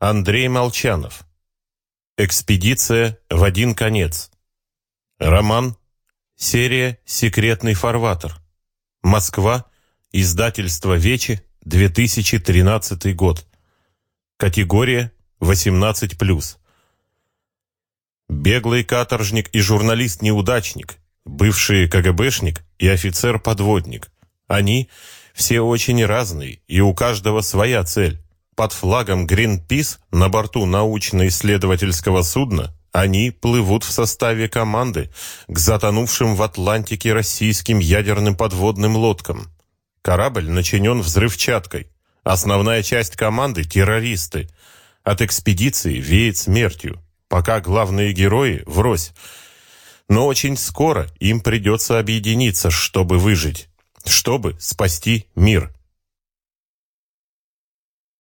Андрей Молчанов. Экспедиция в один конец. Роман. Серия «Секретный фарватер». Москва. Издательство «Вечи», 2013 год. Категория 18+. Беглый каторжник и журналист-неудачник, бывший КГБшник и офицер-подводник. Они все очень разные, и у каждого своя цель. Под флагом Greenpeace на борту научно-исследовательского судна они плывут в составе команды к затонувшим в Атлантике российским ядерным подводным лодкам. Корабль начинен взрывчаткой. Основная часть команды – террористы. От экспедиции веет смертью. Пока главные герои врозь. Но очень скоро им придется объединиться, чтобы выжить. Чтобы спасти мир.